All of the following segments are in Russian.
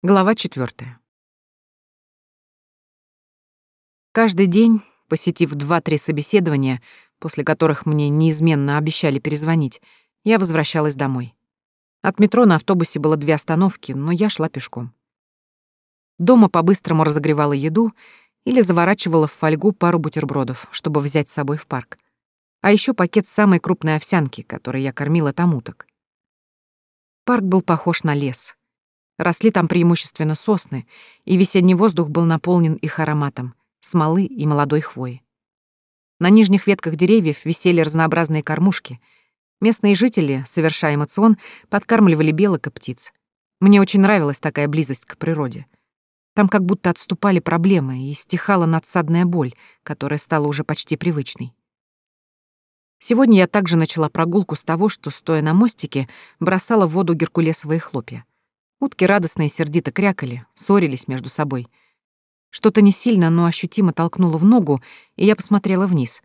Глава четвертая. Каждый день, посетив два-три собеседования, после которых мне неизменно обещали перезвонить, я возвращалась домой. От метро на автобусе было две остановки, но я шла пешком. Дома по-быстрому разогревала еду или заворачивала в фольгу пару бутербродов, чтобы взять с собой в парк. А еще пакет самой крупной овсянки, которой я кормила там уток. Парк был похож на лес — Росли там преимущественно сосны, и весенний воздух был наполнен их ароматом — смолы и молодой хвои. На нижних ветках деревьев висели разнообразные кормушки. Местные жители, совершая эмоцион, подкармливали белок и птиц. Мне очень нравилась такая близость к природе. Там как будто отступали проблемы и стихала надсадная боль, которая стала уже почти привычной. Сегодня я также начала прогулку с того, что, стоя на мостике, бросала в воду геркулесовые хлопья. Утки радостно и сердито крякали, ссорились между собой. Что-то не сильно, но ощутимо толкнуло в ногу, и я посмотрела вниз.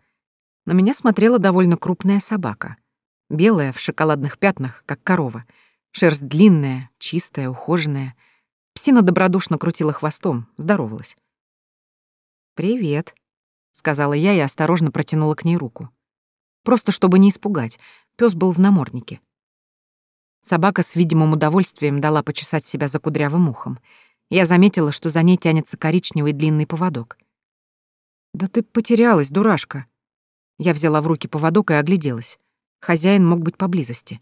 На меня смотрела довольно крупная собака. Белая, в шоколадных пятнах, как корова. Шерсть длинная, чистая, ухоженная. Псина добродушно крутила хвостом, здоровалась. «Привет», — сказала я и осторожно протянула к ней руку. Просто чтобы не испугать. Пёс был в наморднике. Собака с видимым удовольствием дала почесать себя за кудрявым ухом. Я заметила, что за ней тянется коричневый длинный поводок. «Да ты потерялась, дурашка!» Я взяла в руки поводок и огляделась. Хозяин мог быть поблизости.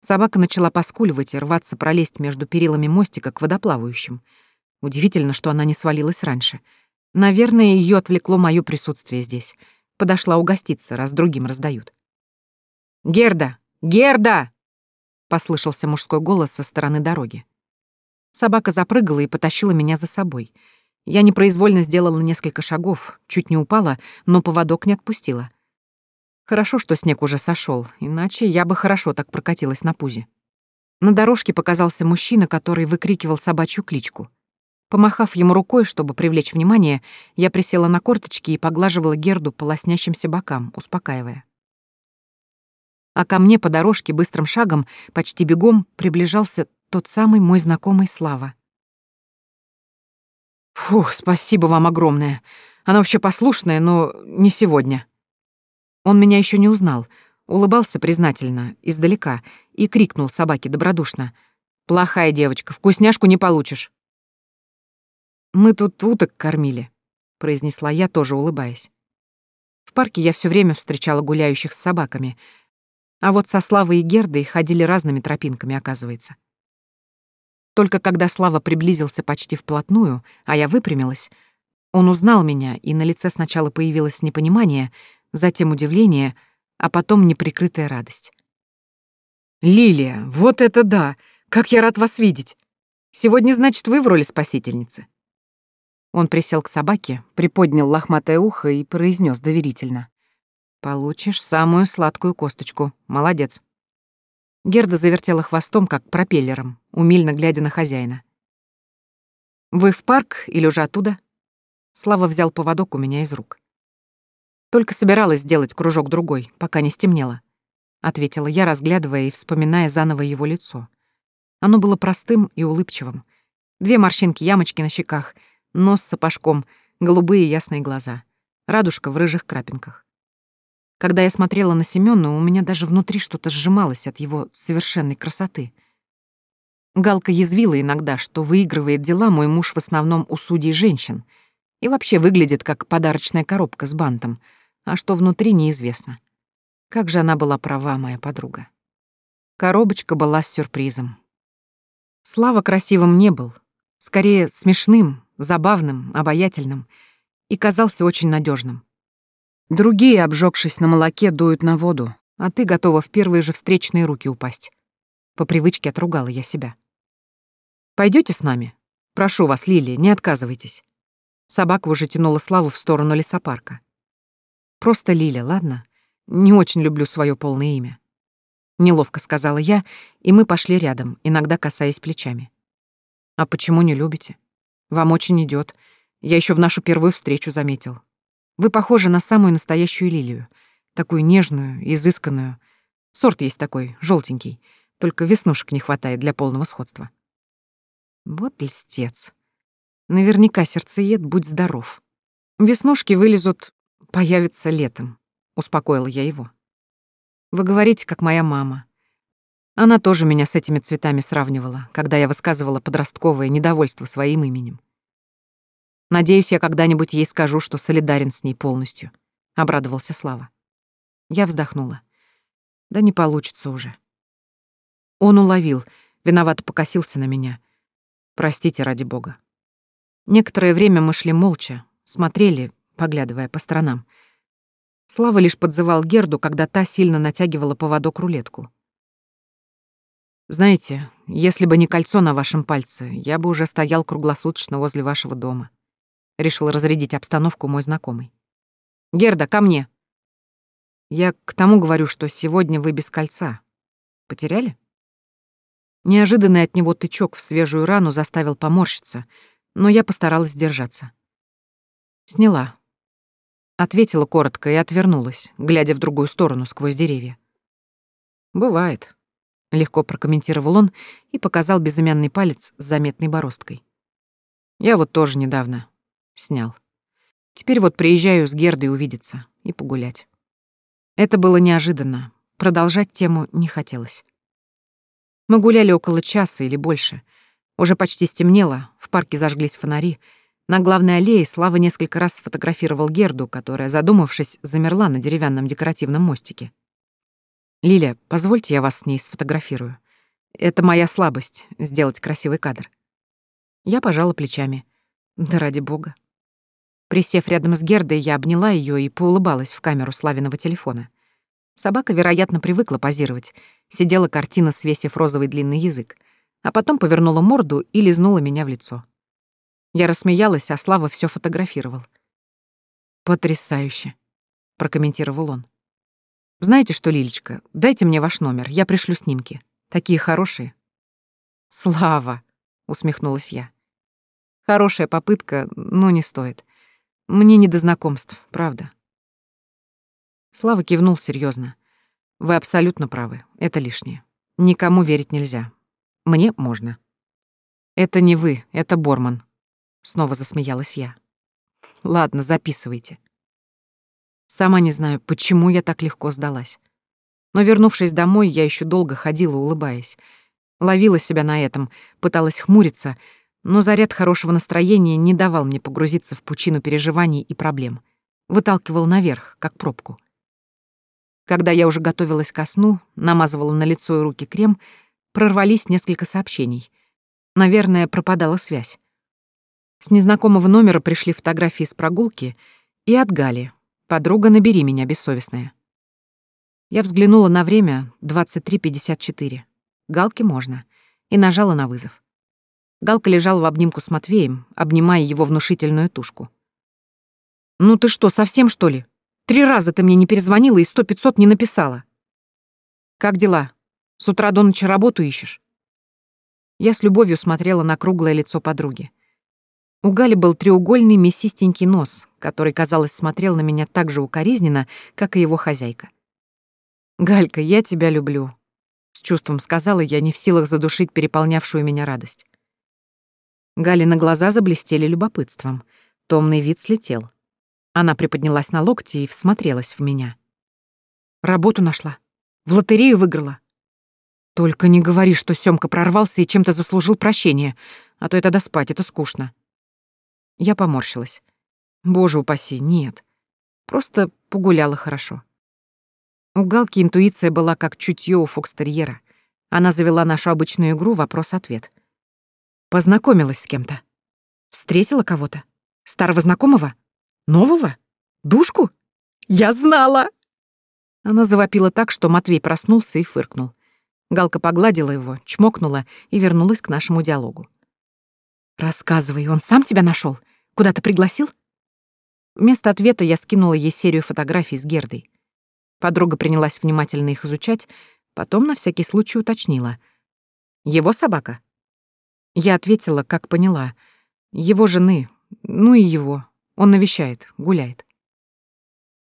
Собака начала поскуливать и рваться пролезть между перилами мостика к водоплавающим. Удивительно, что она не свалилась раньше. Наверное, ее отвлекло мое присутствие здесь. Подошла угоститься, раз другим раздают. «Герда! Герда!» Послышался мужской голос со стороны дороги. Собака запрыгала и потащила меня за собой. Я непроизвольно сделала несколько шагов, чуть не упала, но поводок не отпустила. Хорошо, что снег уже сошел, иначе я бы хорошо так прокатилась на пузе. На дорожке показался мужчина, который выкрикивал собачью кличку. Помахав ему рукой, чтобы привлечь внимание, я присела на корточки и поглаживала Герду по лоснящимся бокам, успокаивая а ко мне по дорожке быстрым шагом, почти бегом, приближался тот самый мой знакомый Слава. «Фух, спасибо вам огромное. Она вообще послушная, но не сегодня». Он меня еще не узнал, улыбался признательно, издалека, и крикнул собаке добродушно. «Плохая девочка, вкусняшку не получишь». «Мы тут уток кормили», — произнесла я, тоже улыбаясь. В парке я все время встречала гуляющих с собаками — а вот со Славой и Гердой ходили разными тропинками, оказывается. Только когда Слава приблизился почти вплотную, а я выпрямилась, он узнал меня, и на лице сначала появилось непонимание, затем удивление, а потом неприкрытая радость. «Лилия, вот это да! Как я рад вас видеть! Сегодня, значит, вы в роли спасительницы?» Он присел к собаке, приподнял лохматое ухо и произнес доверительно. Получишь самую сладкую косточку. Молодец. Герда завертела хвостом, как пропеллером, умильно глядя на хозяина. «Вы в парк или уже оттуда?» Слава взял поводок у меня из рук. «Только собиралась сделать кружок другой, пока не стемнело», — ответила я, разглядывая и вспоминая заново его лицо. Оно было простым и улыбчивым. Две морщинки-ямочки на щеках, нос с сапожком, голубые ясные глаза, радужка в рыжих крапинках. Когда я смотрела на Семёна, у меня даже внутри что-то сжималось от его совершенной красоты. Галка язвила иногда, что выигрывает дела мой муж в основном у судей женщин и вообще выглядит как подарочная коробка с бантом, а что внутри неизвестно. Как же она была права, моя подруга. Коробочка была с сюрпризом. Слава красивым не был, скорее смешным, забавным, обаятельным и казался очень надежным. Другие, обжегшись на молоке, дуют на воду, а ты готова в первые же встречные руки упасть. По привычке отругала я себя. Пойдете с нами? Прошу вас, Лилия, не отказывайтесь. Собака уже тянула Славу в сторону лесопарка. Просто Лиля, ладно? Не очень люблю свое полное имя. Неловко сказала я, и мы пошли рядом, иногда касаясь плечами. А почему не любите? Вам очень идет. Я еще в нашу первую встречу заметил. Вы похожи на самую настоящую лилию. Такую нежную, изысканную. Сорт есть такой, желтенький. Только веснушек не хватает для полного сходства. Вот льстец. Наверняка сердцеед, будь здоров. Веснушки вылезут, появятся летом, успокоила я его. Вы говорите, как моя мама. Она тоже меня с этими цветами сравнивала, когда я высказывала подростковое недовольство своим именем. Надеюсь, я когда-нибудь ей скажу, что солидарен с ней полностью, обрадовался Слава. Я вздохнула. Да не получится уже. Он уловил, виновато покосился на меня. Простите, ради бога. Некоторое время мы шли молча, смотрели, поглядывая по сторонам. Слава лишь подзывал Герду, когда та сильно натягивала поводок рулетку. «Знаете, если бы не кольцо на вашем пальце, я бы уже стоял круглосуточно возле вашего дома», — решил разрядить обстановку мой знакомый. «Герда, ко мне!» «Я к тому говорю, что сегодня вы без кольца. Потеряли?» Неожиданный от него тычок в свежую рану заставил поморщиться, но я постаралась держаться. «Сняла», — ответила коротко и отвернулась, глядя в другую сторону сквозь деревья. «Бывает», — легко прокомментировал он и показал безымянный палец с заметной бороздкой. «Я вот тоже недавно снял. Теперь вот приезжаю с Гердой увидеться и погулять». Это было неожиданно, продолжать тему не хотелось. Мы гуляли около часа или больше. Уже почти стемнело, в парке зажглись фонари. На главной аллее Слава несколько раз сфотографировал Герду, которая, задумавшись, замерла на деревянном декоративном мостике. «Лиля, позвольте я вас с ней сфотографирую. Это моя слабость — сделать красивый кадр». Я пожала плечами. Да ради бога. Присев рядом с Гердой, я обняла ее и поулыбалась в камеру Славиного телефона. Собака, вероятно, привыкла позировать. Сидела картина, свесив розовый длинный язык. А потом повернула морду и лизнула меня в лицо. Я рассмеялась, а Слава все фотографировал. «Потрясающе», — прокомментировал он. «Знаете что, Лилечка, дайте мне ваш номер, я пришлю снимки. Такие хорошие». «Слава», — усмехнулась я. «Хорошая попытка, но не стоит. Мне не до знакомств, правда». Слава кивнул серьезно. Вы абсолютно правы. Это лишнее. Никому верить нельзя. Мне можно. Это не вы, это Борман. Снова засмеялась я. Ладно, записывайте. Сама не знаю, почему я так легко сдалась. Но, вернувшись домой, я еще долго ходила, улыбаясь. Ловила себя на этом, пыталась хмуриться, но заряд хорошего настроения не давал мне погрузиться в пучину переживаний и проблем. Выталкивал наверх, как пробку. Когда я уже готовилась ко сну, намазывала на лицо и руки крем, прорвались несколько сообщений. Наверное, пропадала связь. С незнакомого номера пришли фотографии с прогулки и от Гали. «Подруга, набери меня, бессовестная». Я взглянула на время 23.54. Галке можно. И нажала на вызов. Галка лежала в обнимку с Матвеем, обнимая его внушительную тушку. «Ну ты что, совсем что ли?» Три раза ты мне не перезвонила и сто пятьсот не написала. Как дела? С утра до ночи работу ищешь? Я с любовью смотрела на круглое лицо подруги. У Гали был треугольный мясистенький нос, который, казалось, смотрел на меня так же укоризненно, как и его хозяйка. «Галька, я тебя люблю», — с чувством сказала я, не в силах задушить переполнявшую меня радость. Галины глаза заблестели любопытством. Томный вид слетел. Она приподнялась на локти и всмотрелась в меня. Работу нашла. В лотерею выиграла. Только не говори, что Сёмка прорвался и чем-то заслужил прощения, а то я тогда спать, это скучно. Я поморщилась. Боже упаси, нет. Просто погуляла хорошо. У Галки интуиция была как чутье у фокстерьера. Она завела нашу обычную игру «Вопрос-ответ». Познакомилась с кем-то. Встретила кого-то. Старого знакомого? Нового? Душку? Я знала!» Она завопила так, что Матвей проснулся и фыркнул. Галка погладила его, чмокнула и вернулась к нашему диалогу. «Рассказывай, он сам тебя нашел? Куда-то пригласил?» Вместо ответа я скинула ей серию фотографий с Гердой. Подруга принялась внимательно их изучать, потом на всякий случай уточнила. «Его собака?» Я ответила, как поняла. Его жены, ну и его, он навещает, гуляет.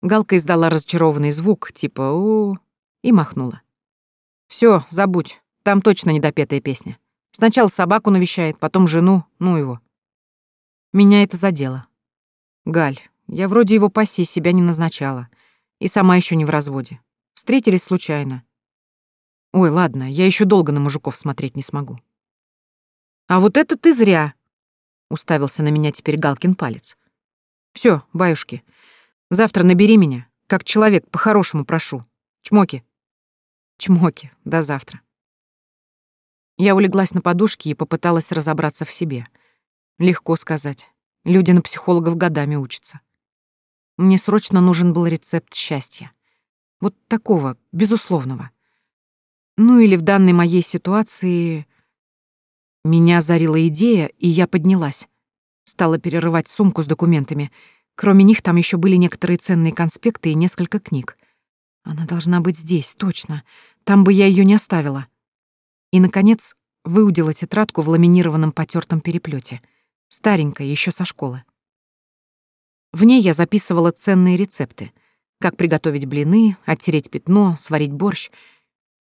Галка издала разочарованный звук, типа «у» и махнула. Все, забудь, там точно недопетая песня. Сначала собаку навещает, потом жену, ну его. Меня это задело. Галь, я вроде его пассии себя не назначала. И сама еще не в разводе. Встретились случайно. Ой, ладно, я еще долго на мужиков смотреть не смогу. А вот это ты зря, уставился на меня теперь Галкин палец. Все, баюшки, завтра набери меня, как человек, по-хорошему прошу. Чмоки. Чмоки, до завтра. Я улеглась на подушке и попыталась разобраться в себе. Легко сказать. Люди на психологов годами учатся. Мне срочно нужен был рецепт счастья. Вот такого, безусловного. Ну или в данной моей ситуации... Меня озарила идея, и я поднялась. Стала перерывать сумку с документами. Кроме них там еще были некоторые ценные конспекты и несколько книг. Она должна быть здесь, точно. Там бы я ее не оставила. И, наконец, выудила тетрадку в ламинированном потертом переплете, старенькая, еще со школы. В ней я записывала ценные рецепты. Как приготовить блины, оттереть пятно, сварить борщ.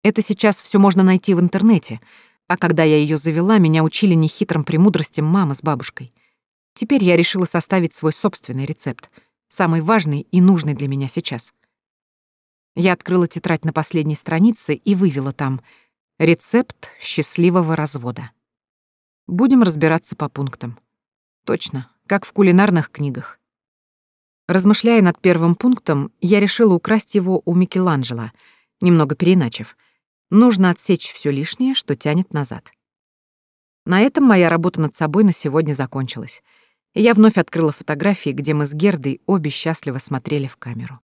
Это сейчас все можно найти в интернете. А когда я ее завела, меня учили нехитрым премудростям мама с бабушкой. Теперь я решила составить свой собственный рецепт, самый важный и нужный для меня сейчас. Я открыла тетрадь на последней странице и вывела там «Рецепт счастливого развода». Будем разбираться по пунктам. Точно, как в кулинарных книгах. Размышляя над первым пунктом, я решила украсть его у Микеланджело, немного переиначив. Нужно отсечь все лишнее, что тянет назад. На этом моя работа над собой на сегодня закончилась. Я вновь открыла фотографии, где мы с Гердой обе счастливо смотрели в камеру.